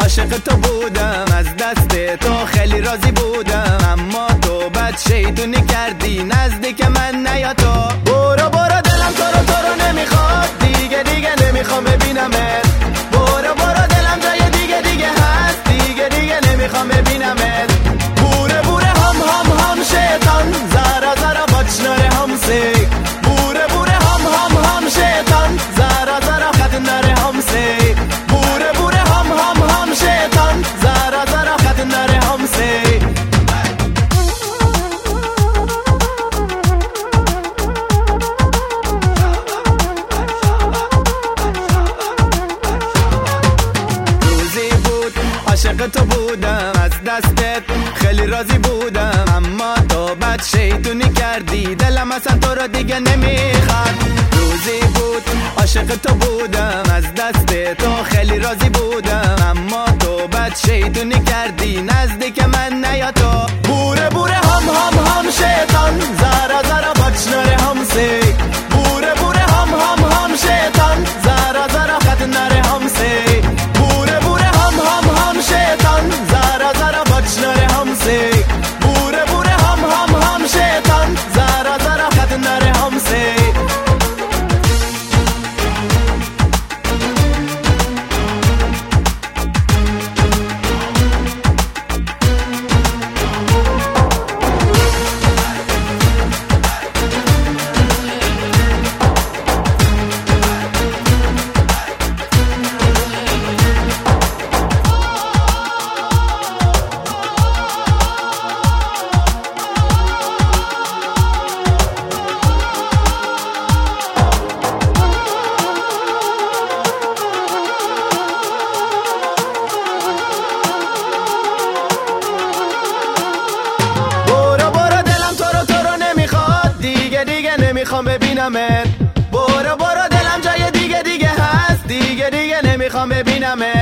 عاشق تو بودم از دست تو خیلی راضی بودم اما تو بد شیطونی کردی نزدیک من نیا تو. عاشق تو بودم از دستت خیلی راضی بودم. اما تو بد شیطونی کردی دلم اصلا تو رو دیگه نمی‌خواد. روزی بود عاشق تو بودم از دست تو خیلی راضی بودم. اما تو بد شیطونی کردی نزدیک من نیا تو. نمی‌خوام ببینمت. برو برو دلم جای دیگه دیگه هست. دیگه دیگه نمی‌خوام ببینمت.